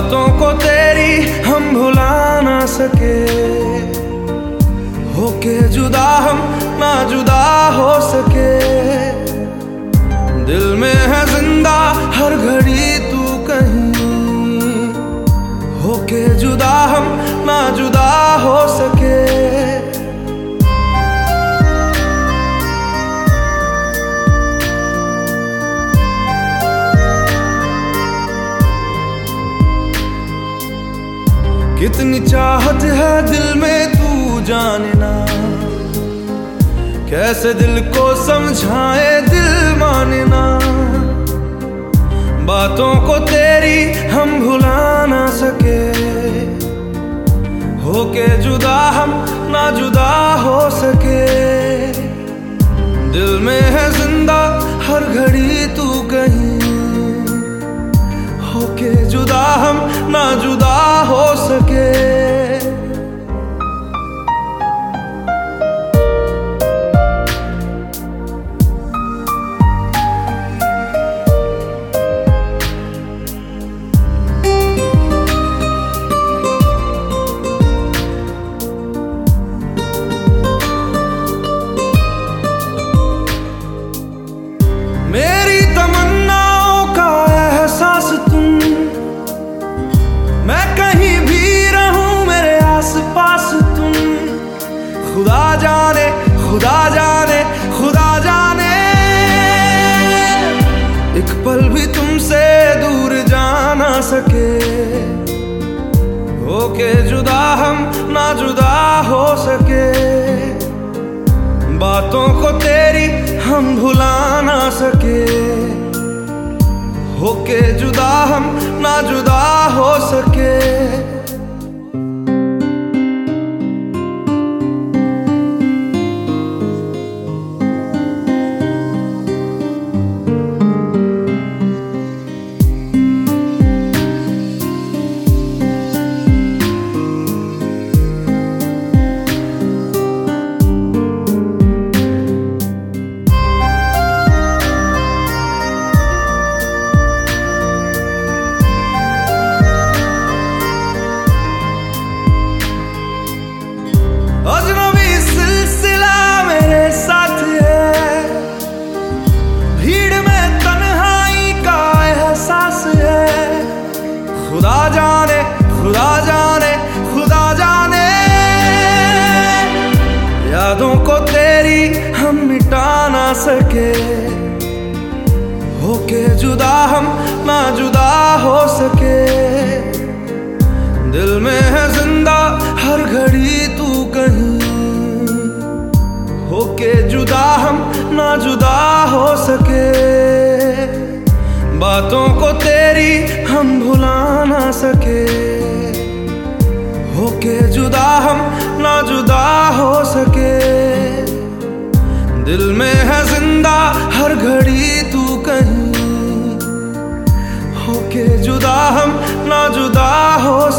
बातों को तेरी हम भुला ना सके। होके जुदा हम ना जुदा हो सके। कितनी चाहत है दिल में तू जानना। कैसे दिल को समझाए दिल मानना। बातों को तेरी हम भुला ना सके। होके जुदा हम ना जुदा हो सके। दिल में है ज़िंदा हर घड़ी तू कहीं। हम भुला ना सके। होके जुदा हम ना जुदा हो सके। सके। होके जुदा हम ना जुदा हो सके। दिल में है ज़िंदा हर घड़ी तू कहीं। होके जुदा हम ना जुदा हो सके। बातों को तेरी हम भुला ना सके। होके जुदा हम ना जुदा हो सके। दिल में है हर घड़ी तू कहीं होके जुदा हम ना जुदा हो